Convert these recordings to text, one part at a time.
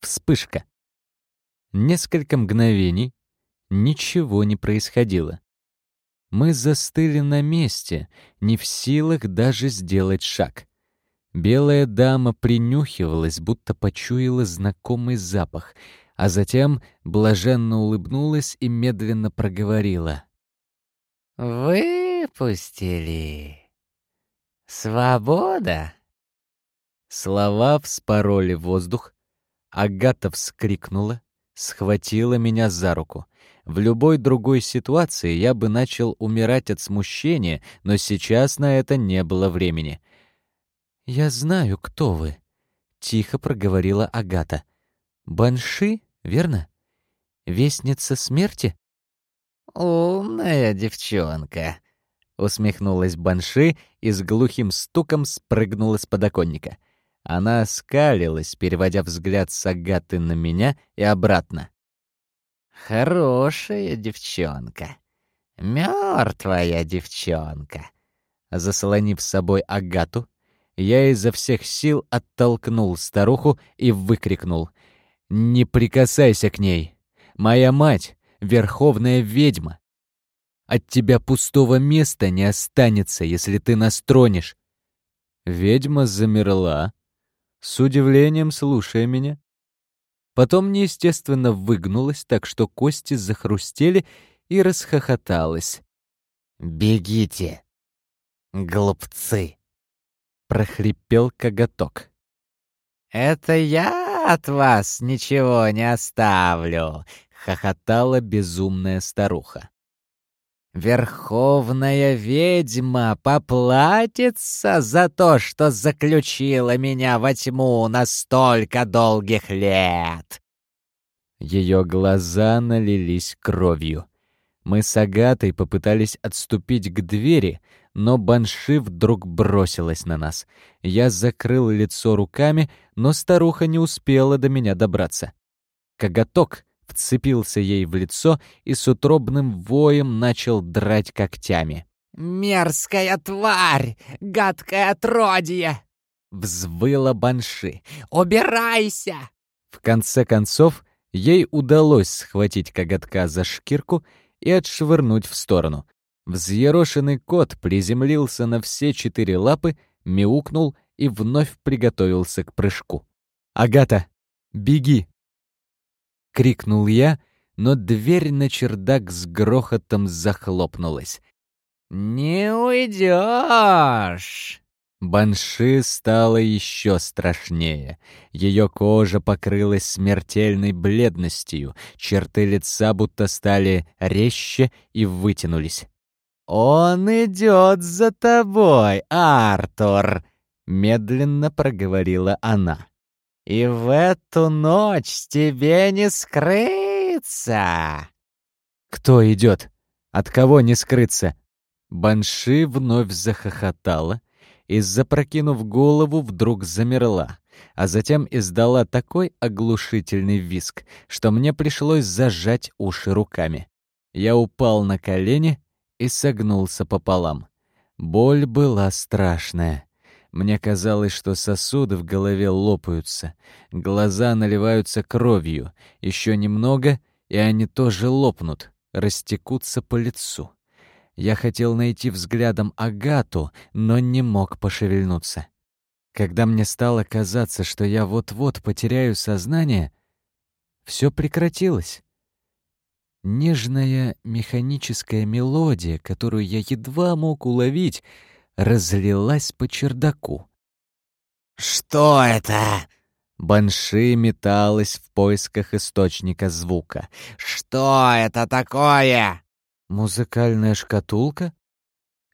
Вспышка. Несколько мгновений ничего не происходило. Мы застыли на месте, не в силах даже сделать шаг. Белая дама принюхивалась, будто почуяла знакомый запах, а затем блаженно улыбнулась и медленно проговорила. «Выпустили. Свобода!» Слова вспороли воздух. Агата вскрикнула, схватила меня за руку. В любой другой ситуации я бы начал умирать от смущения, но сейчас на это не было времени. «Я знаю, кто вы», — тихо проговорила Агата. «Банши, верно? Вестница смерти?» «Умная девчонка», — усмехнулась Банши и с глухим стуком спрыгнула с подоконника. Она скалилась, переводя взгляд с Агаты на меня и обратно. «Хорошая девчонка. Мертвая девчонка». Заслонив с собой Агату, я изо всех сил оттолкнул старуху и выкрикнул. «Не прикасайся к ней! Моя мать — верховная ведьма! От тебя пустого места не останется, если ты нас тронешь!» Ведьма замерла, с удивлением слушая меня. Потом неестественно выгнулась, так что кости захрустели и расхохоталась. «Бегите, глупцы!» прохрипел коготок. «Это я от вас ничего не оставлю!» — хохотала безумная старуха. «Верховная ведьма поплатится за то, что заключила меня во тьму на столько долгих лет!» Ее глаза налились кровью. Мы с Агатой попытались отступить к двери, но Банши вдруг бросилась на нас. Я закрыл лицо руками, но старуха не успела до меня добраться. Коготок вцепился ей в лицо и с утробным воем начал драть когтями. «Мерзкая тварь! Гадкое отродье!» — взвыла Банши. «Убирайся!» В конце концов, ей удалось схватить коготка за шкирку и отшвырнуть в сторону. Взъерошенный кот приземлился на все четыре лапы, мяукнул и вновь приготовился к прыжку. «Агата, беги!» — крикнул я, но дверь на чердак с грохотом захлопнулась. «Не уйдешь!» Банши стало еще страшнее. Ее кожа покрылась смертельной бледностью, черты лица будто стали резче и вытянулись. «Он идет за тобой, Артур!» — медленно проговорила она. «И в эту ночь тебе не скрыться!» «Кто идет? От кого не скрыться?» Банши вновь захохотала, и, запрокинув голову, вдруг замерла, а затем издала такой оглушительный виск, что мне пришлось зажать уши руками. Я упал на колени и согнулся пополам. Боль была страшная. Мне казалось, что сосуды в голове лопаются, глаза наливаются кровью, еще немного, и они тоже лопнут, растекутся по лицу. Я хотел найти взглядом Агату, но не мог пошевельнуться. Когда мне стало казаться, что я вот-вот потеряю сознание, все прекратилось. Нежная механическая мелодия, которую я едва мог уловить, разлилась по чердаку. «Что это?» Банши металась в поисках источника звука. «Что это такое?» Музыкальная шкатулка?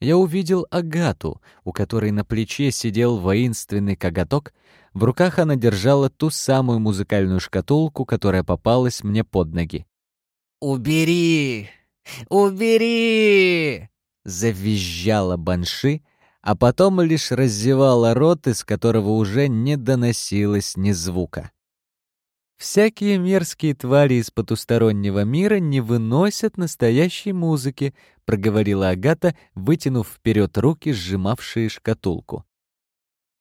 Я увидел Агату, у которой на плече сидел воинственный коготок. В руках она держала ту самую музыкальную шкатулку, которая попалась мне под ноги. «Убери! Убери!» — завизжала Банши, а потом лишь раздевала рот, из которого уже не доносилось ни звука. Всякие мерзкие твари из потустороннего мира не выносят настоящей музыки, проговорила Агата, вытянув вперед руки, сжимавшие шкатулку.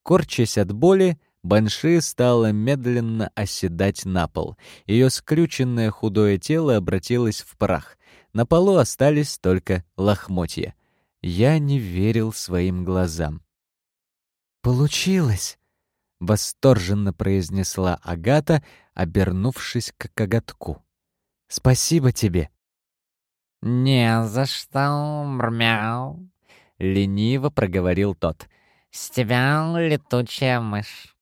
Корчась от боли, Банши стала медленно оседать на пол. Ее скрюченное худое тело обратилось в прах. На полу остались только лохмотья. Я не верил своим глазам. «Получилось!» — восторженно произнесла Агата, обернувшись к коготку. «Спасибо тебе!» «Не за что, мрмяу!» — лениво проговорил тот. «С тебя летучая мышь!»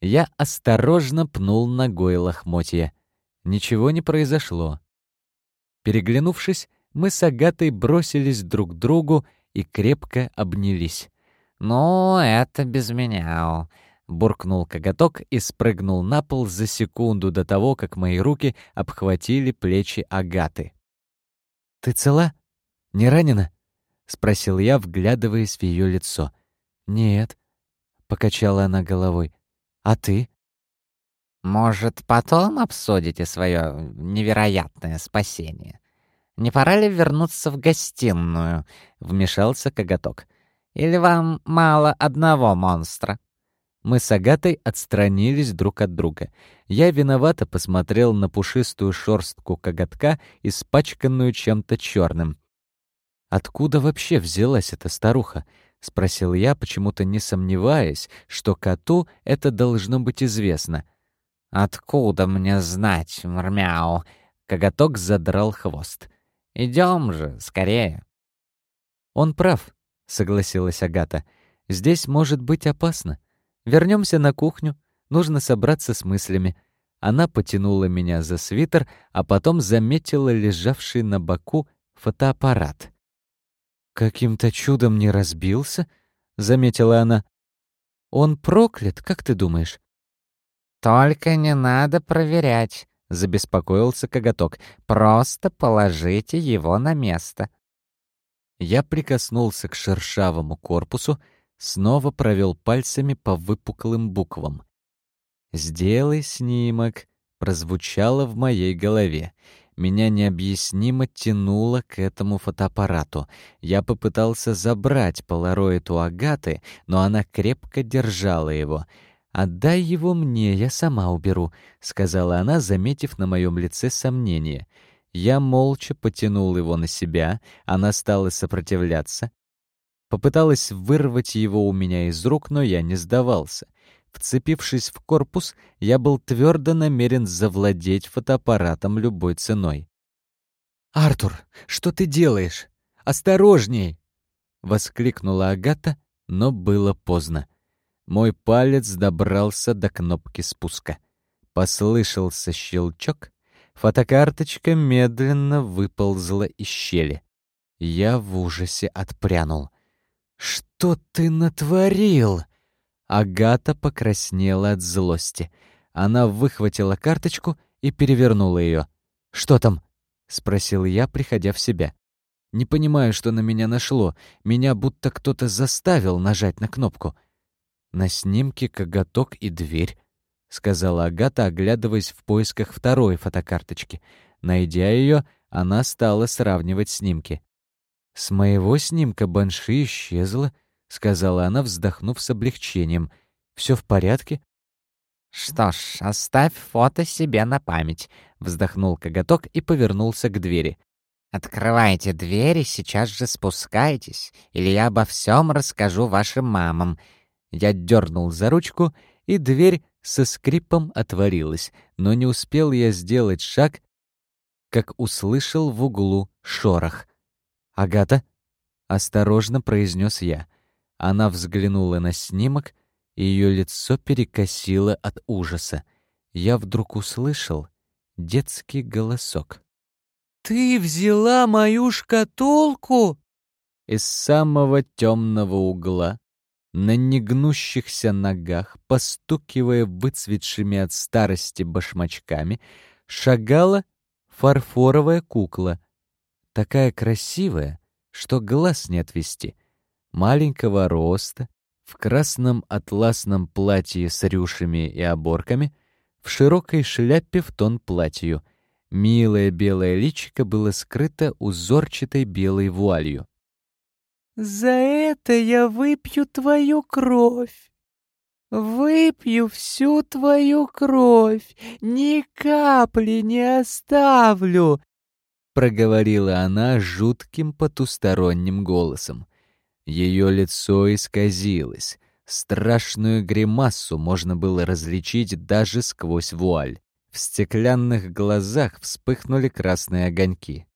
Я осторожно пнул ногой лохмотья. Ничего не произошло. Переглянувшись, мы с Агатой бросились друг к другу и крепко обнялись. «Ну, это без меня», — буркнул коготок и спрыгнул на пол за секунду до того, как мои руки обхватили плечи Агаты. «Ты цела? Не ранена?» — спросил я, вглядываясь в ее лицо. «Нет», — покачала она головой. «А ты?» «Может, потом обсудите свое невероятное спасение? Не пора ли вернуться в гостиную?» — вмешался коготок. «Или вам мало одного монстра?» Мы с Агатой отстранились друг от друга. Я виновато посмотрел на пушистую шорстку коготка, испачканную чем-то черным. «Откуда вообще взялась эта старуха?» — спросил я, почему-то не сомневаясь, что коту это должно быть известно. «Откуда мне знать, мрмяу?» — коготок задрал хвост. «Идем же, скорее». «Он прав», — согласилась Агата. «Здесь может быть опасно. Вернемся на кухню. Нужно собраться с мыслями». Она потянула меня за свитер, а потом заметила лежавший на боку фотоаппарат. «Каким-то чудом не разбился?» — заметила она. «Он проклят, как ты думаешь?» «Только не надо проверять», — забеспокоился коготок. «Просто положите его на место». Я прикоснулся к шершавому корпусу, снова провел пальцами по выпуклым буквам. «Сделай снимок», — прозвучало в моей голове. Меня необъяснимо тянуло к этому фотоаппарату. Я попытался забрать полароид у Агаты, но она крепко держала его. «Отдай его мне, я сама уберу», — сказала она, заметив на моем лице сомнение. Я молча потянул его на себя, она стала сопротивляться. Попыталась вырвать его у меня из рук, но я не сдавался. Вцепившись в корпус, я был твердо намерен завладеть фотоаппаратом любой ценой. «Артур, что ты делаешь? Осторожней!» — воскликнула Агата, но было поздно. Мой палец добрался до кнопки спуска. Послышался щелчок, фотокарточка медленно выползла из щели. Я в ужасе отпрянул. «Что ты натворил?» Агата покраснела от злости. Она выхватила карточку и перевернула ее. «Что там?» — спросил я, приходя в себя. «Не понимаю, что на меня нашло. Меня будто кто-то заставил нажать на кнопку». «На снимке коготок и дверь», — сказала Агата, оглядываясь в поисках второй фотокарточки. Найдя ее, она стала сравнивать снимки. «С моего снимка банши исчезла», — сказала она, вздохнув с облегчением. «Все в порядке?» «Что ж, оставь фото себе на память», — вздохнул коготок и повернулся к двери. «Открывайте дверь и сейчас же спускайтесь, или я обо всем расскажу вашим мамам». Я дернул за ручку, и дверь со скрипом отворилась, но не успел я сделать шаг, как услышал в углу шорох. «Агата?» — осторожно произнес я. Она взглянула на снимок, и ее лицо перекосило от ужаса. Я вдруг услышал детский голосок. «Ты взяла мою шкатулку?» Из самого темного угла, на негнущихся ногах, постукивая выцветшими от старости башмачками, шагала фарфоровая кукла — такая красивая, что глаз не отвести. Маленького роста, в красном атласном платье с рюшами и оборками, в широкой шляпе в тон платью. Милое белое личико было скрыто узорчатой белой вуалью. «За это я выпью твою кровь!» Выпью всю твою кровь, ни капли не оставлю, проговорила она жутким потусторонним голосом. Ее лицо исказилось. Страшную гримасу можно было различить даже сквозь вуаль. В стеклянных глазах вспыхнули красные огоньки.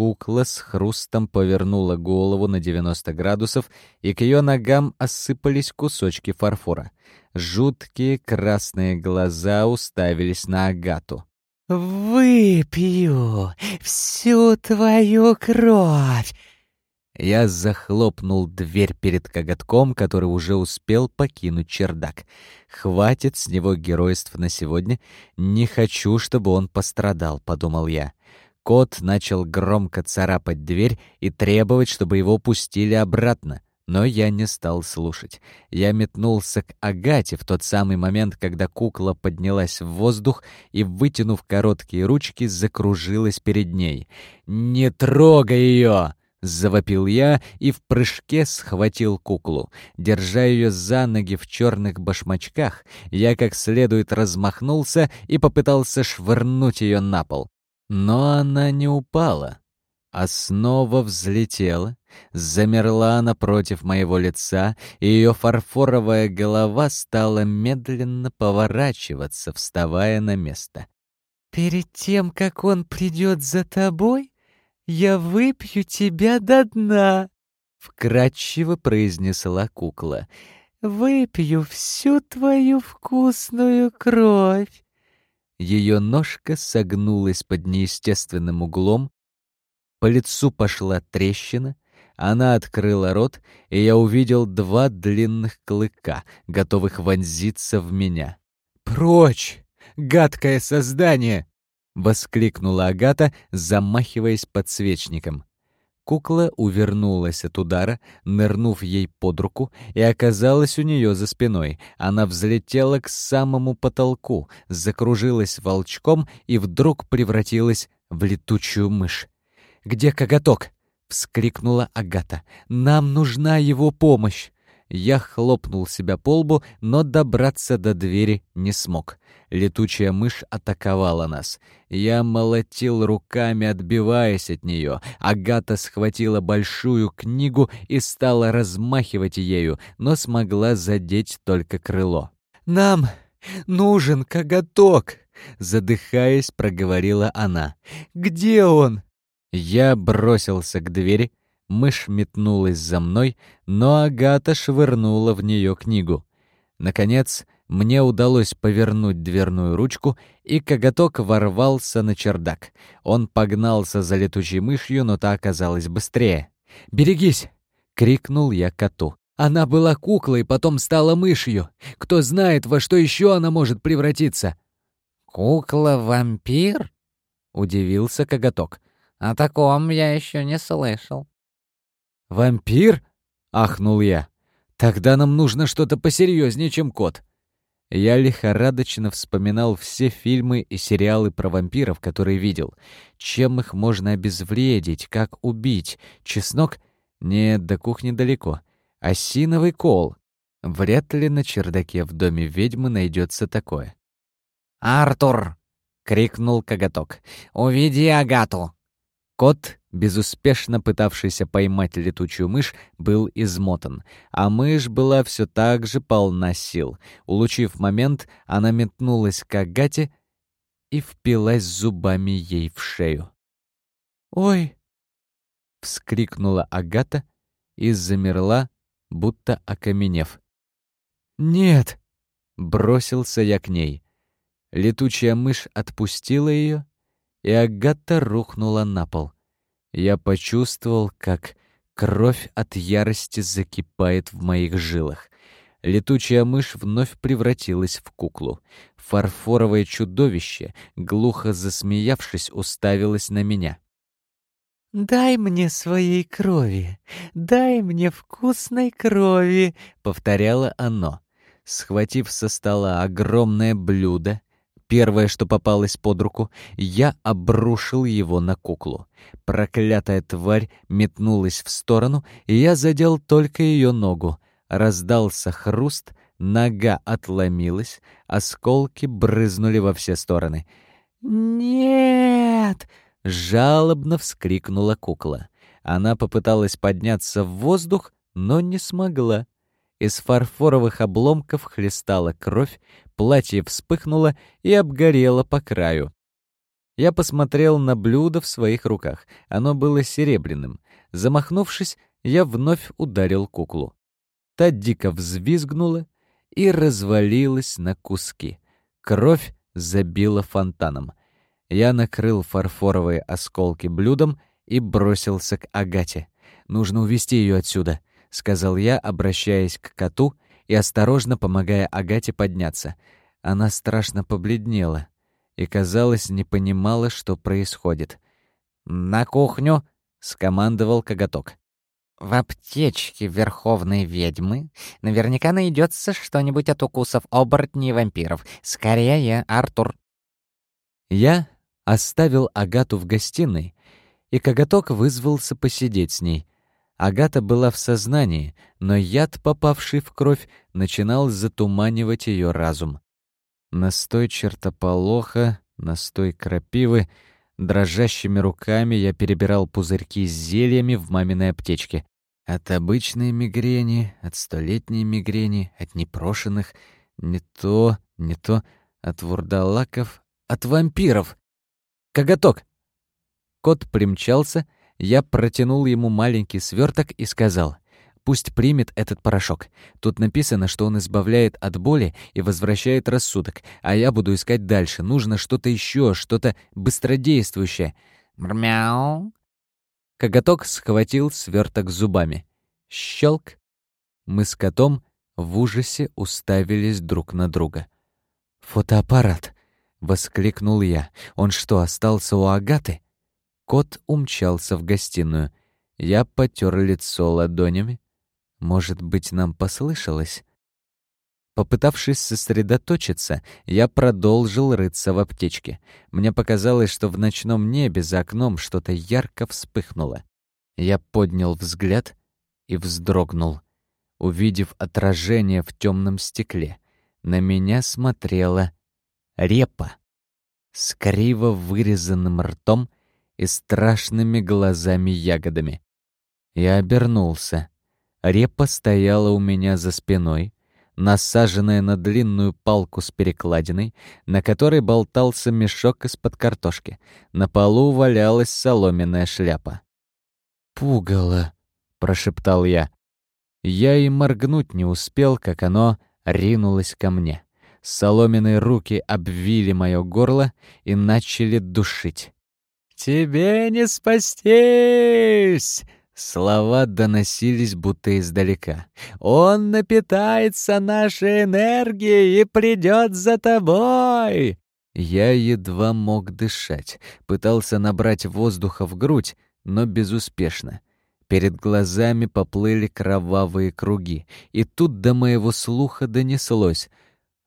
Кукла с хрустом повернула голову на 90 градусов, и к ее ногам осыпались кусочки фарфора. Жуткие красные глаза уставились на Агату. «Выпью всю твою кровь!» Я захлопнул дверь перед коготком, который уже успел покинуть чердак. «Хватит с него геройств на сегодня. Не хочу, чтобы он пострадал», — подумал я. Кот начал громко царапать дверь и требовать, чтобы его пустили обратно. Но я не стал слушать. Я метнулся к Агате в тот самый момент, когда кукла поднялась в воздух и, вытянув короткие ручки, закружилась перед ней. «Не трогай ее!» — завопил я и в прыжке схватил куклу. Держа ее за ноги в черных башмачках, я как следует размахнулся и попытался швырнуть ее на пол. Но она не упала, а снова взлетела, замерла напротив моего лица, и ее фарфоровая голова стала медленно поворачиваться, вставая на место. «Перед тем, как он придет за тобой, я выпью тебя до дна», — вкратчиво произнесла кукла. «Выпью всю твою вкусную кровь. Ее ножка согнулась под неестественным углом, по лицу пошла трещина, она открыла рот, и я увидел два длинных клыка, готовых вонзиться в меня. «Прочь! Гадкое создание!» — воскликнула Агата, замахиваясь подсвечником. Кукла увернулась от удара, нырнув ей под руку, и оказалась у нее за спиной. Она взлетела к самому потолку, закружилась волчком и вдруг превратилась в летучую мышь. «Где коготок?» — вскрикнула Агата. «Нам нужна его помощь!» Я хлопнул себя по лбу, но добраться до двери не смог. Летучая мышь атаковала нас. Я молотил руками, отбиваясь от нее. Агата схватила большую книгу и стала размахивать ею, но смогла задеть только крыло. «Нам нужен коготок!» Задыхаясь, проговорила она. «Где он?» Я бросился к двери, Мышь метнулась за мной, но Агата швырнула в нее книгу. Наконец, мне удалось повернуть дверную ручку, и коготок ворвался на чердак. Он погнался за летучей мышью, но та оказалась быстрее. «Берегись!» — крикнул я коту. «Она была куклой, потом стала мышью. Кто знает, во что еще она может превратиться?» «Кукла-вампир?» — удивился коготок. «О таком я еще не слышал». «Вампир?» — ахнул я. «Тогда нам нужно что-то посерьезнее, чем кот». Я лихорадочно вспоминал все фильмы и сериалы про вампиров, которые видел. Чем их можно обезвредить, как убить? Чеснок? Нет, до кухни далеко. Осиновый кол. Вряд ли на чердаке в доме ведьмы найдется такое. «Артур!» — крикнул коготок. «Уведи Агату!» Кот, безуспешно пытавшийся поймать летучую мышь, был измотан, а мышь была все так же полна сил. Улучив момент, она метнулась к Агате и впилась зубами ей в шею. «Ой!» — вскрикнула Агата и замерла, будто окаменев. «Нет!» — бросился я к ней. Летучая мышь отпустила ее, и Агата рухнула на пол. Я почувствовал, как кровь от ярости закипает в моих жилах. Летучая мышь вновь превратилась в куклу. Фарфоровое чудовище, глухо засмеявшись, уставилось на меня. «Дай мне своей крови, дай мне вкусной крови», — повторяло оно. Схватив со стола огромное блюдо, Первое, что попалось под руку, я обрушил его на куклу. Проклятая тварь метнулась в сторону, и я задел только ее ногу. Раздался хруст, Нога отломилась, осколки брызнули во все стороны. «Нет!» — жалобно вскрикнула кукла. Она попыталась подняться в воздух, но не смогла. Из фарфоровых обломков хлестала кровь, платье вспыхнуло и обгорело по краю. Я посмотрел на блюдо в своих руках. Оно было серебряным. Замахнувшись, я вновь ударил куклу. Та дико взвизгнула и развалилась на куски. Кровь забила фонтаном. Я накрыл фарфоровые осколки блюдом и бросился к Агате. «Нужно увести ее отсюда», — сказал я, обращаясь к коту и осторожно помогая Агате подняться. Она страшно побледнела и, казалось, не понимала, что происходит. «На кухню!» — скомандовал коготок. В аптечке верховной ведьмы наверняка найдется что-нибудь от укусов оборотней и вампиров. Скорее, Артур. Я оставил Агату в гостиной, и коготок вызвался посидеть с ней. Агата была в сознании, но яд, попавший в кровь, начинал затуманивать ее разум. Настой чертополоха, настой крапивы — Дрожащими руками я перебирал пузырьки с зельями в маминой аптечке. От обычной мигрени, от столетней мигрени, от непрошенных, не то, не то, от вурдалаков, от вампиров. Коготок! Кот примчался, я протянул ему маленький сверток и сказал — Пусть примет этот порошок. Тут написано, что он избавляет от боли и возвращает рассудок, а я буду искать дальше. Нужно что-то еще, что-то быстродействующее. Мяу. Коготок схватил сверток зубами. Щелк. Мы с котом в ужасе уставились друг на друга. «Фотоаппарат!» — воскликнул я. «Он что, остался у Агаты?» Кот умчался в гостиную. Я потер лицо ладонями, может быть, нам послышалось? Попытавшись сосредоточиться, я продолжил рыться в аптечке. Мне показалось, что в ночном небе за окном что-то ярко вспыхнуло. Я поднял взгляд и вздрогнул, увидев отражение в темном стекле. На меня смотрела репа с криво вырезанным ртом и страшными глазами-ягодами. Я обернулся. Репа стояла у меня за спиной, насаженная на длинную палку с перекладиной, на которой болтался мешок из-под картошки. На полу валялась соломенная шляпа. «Пугало», — прошептал я. Я и моргнуть не успел, как оно ринулось ко мне. Соломенные руки обвили мое горло и начали душить. «Тебе не спастись!» Слова доносились будто издалека. «Он напитается нашей энергией и придет за тобой!» Я едва мог дышать, пытался набрать воздуха в грудь, но безуспешно. Перед глазами поплыли кровавые круги, и тут до моего слуха донеслось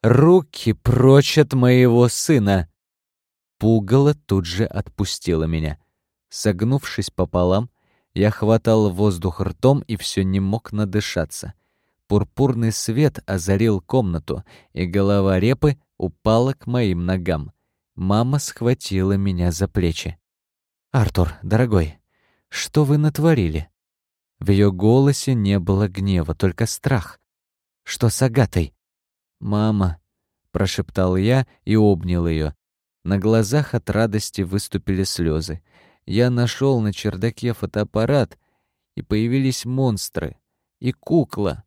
«Руки прочь от моего сына!» Пугало тут же отпустило меня. Согнувшись пополам, я хватал воздух ртом и все не мог надышаться. Пурпурный свет озарил комнату, и голова репы упала к моим ногам. Мама схватила меня за плечи. «Артур, дорогой, что вы натворили?» В ее голосе не было гнева, только страх. «Что с Агатой?» «Мама», — прошептал я и обнял ее. На глазах от радости выступили слезы я нашел на чердаке фотоаппарат, и появились монстры и кукла.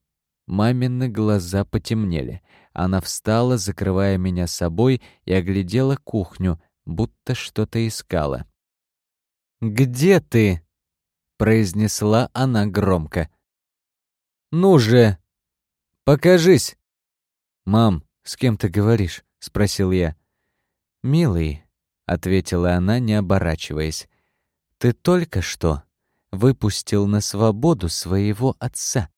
Мамины глаза потемнели. Она встала, закрывая меня собой, и оглядела кухню, будто что-то искала. «Где ты?» — произнесла она громко. «Ну же! Покажись!» «Мам, с кем ты говоришь?» — спросил я. «Милый», — ответила она, не оборачиваясь. Ты только что выпустил на свободу своего отца.